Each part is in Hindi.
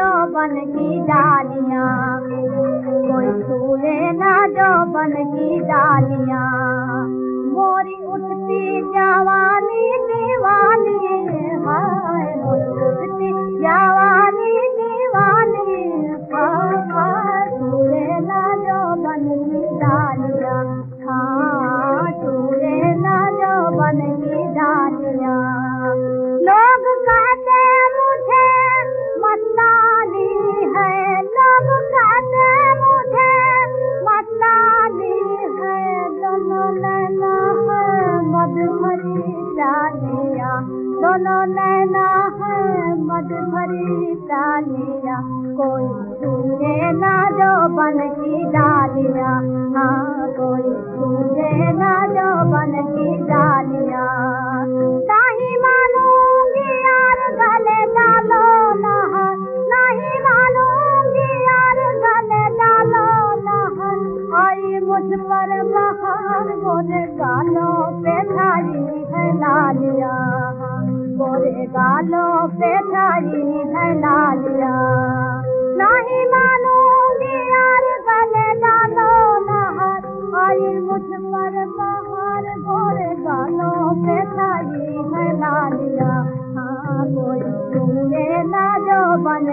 जो बन की डालियाँ। कोई छूए ना जो बन की डालियाँ। मोरी उठती जवानी मधुभरी डालिया, कोई छूए ना जो बन की डालिया। हाँ कोई छूए ना जो बन की डालिया। मुझ पर बहार गोरे गालों पे ठाई है लालिया। गोरे गालों पे ठाई है लालिया नहीं मानूँगी यार गले डालो नहर और मुझ पर बाहर गोरे गालों पे ठाई है लालिया हाँ कोई सुने ना जो बन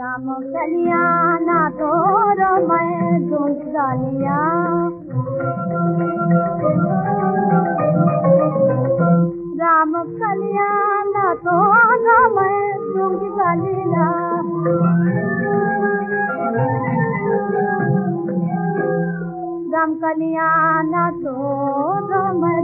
राम कलियाना तोरो मैं ढूंढ डालिया राम कलियाना तोरो मैं राम कलियाना तोरो मैं